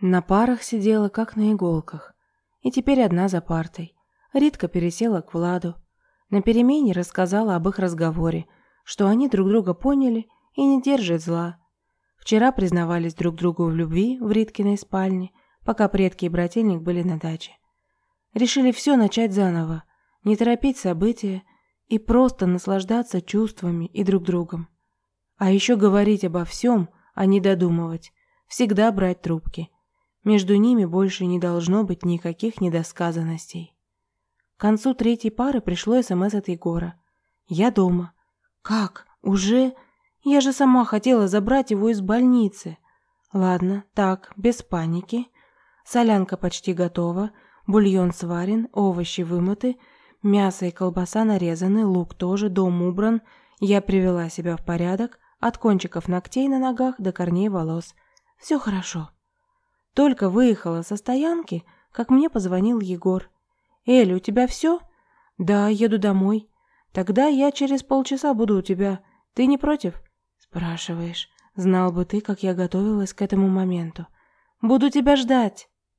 На парах сидела, как на иголках. И теперь одна за партой. Ритка пересела к Владу. На перемене рассказала об их разговоре, что они друг друга поняли и не держат зла. Вчера признавались друг другу в любви в Риткиной спальне, пока предки и брательник были на даче. Решили все начать заново, не торопить события и просто наслаждаться чувствами и друг другом. А еще говорить обо всем, а не додумывать, всегда брать трубки. Между ними больше не должно быть никаких недосказанностей. К концу третьей пары пришло СМС от Егора. «Я дома». «Как? Уже? Я же сама хотела забрать его из больницы». «Ладно, так, без паники. Солянка почти готова, бульон сварен, овощи вымыты, мясо и колбаса нарезаны, лук тоже, дом убран. Я привела себя в порядок, от кончиков ногтей на ногах до корней волос. Все хорошо». Только выехала со стоянки, как мне позвонил Егор. «Эль, у тебя все?» «Да, еду домой». «Тогда я через полчаса буду у тебя. Ты не против?» «Спрашиваешь. Знал бы ты, как я готовилась к этому моменту. Буду тебя ждать».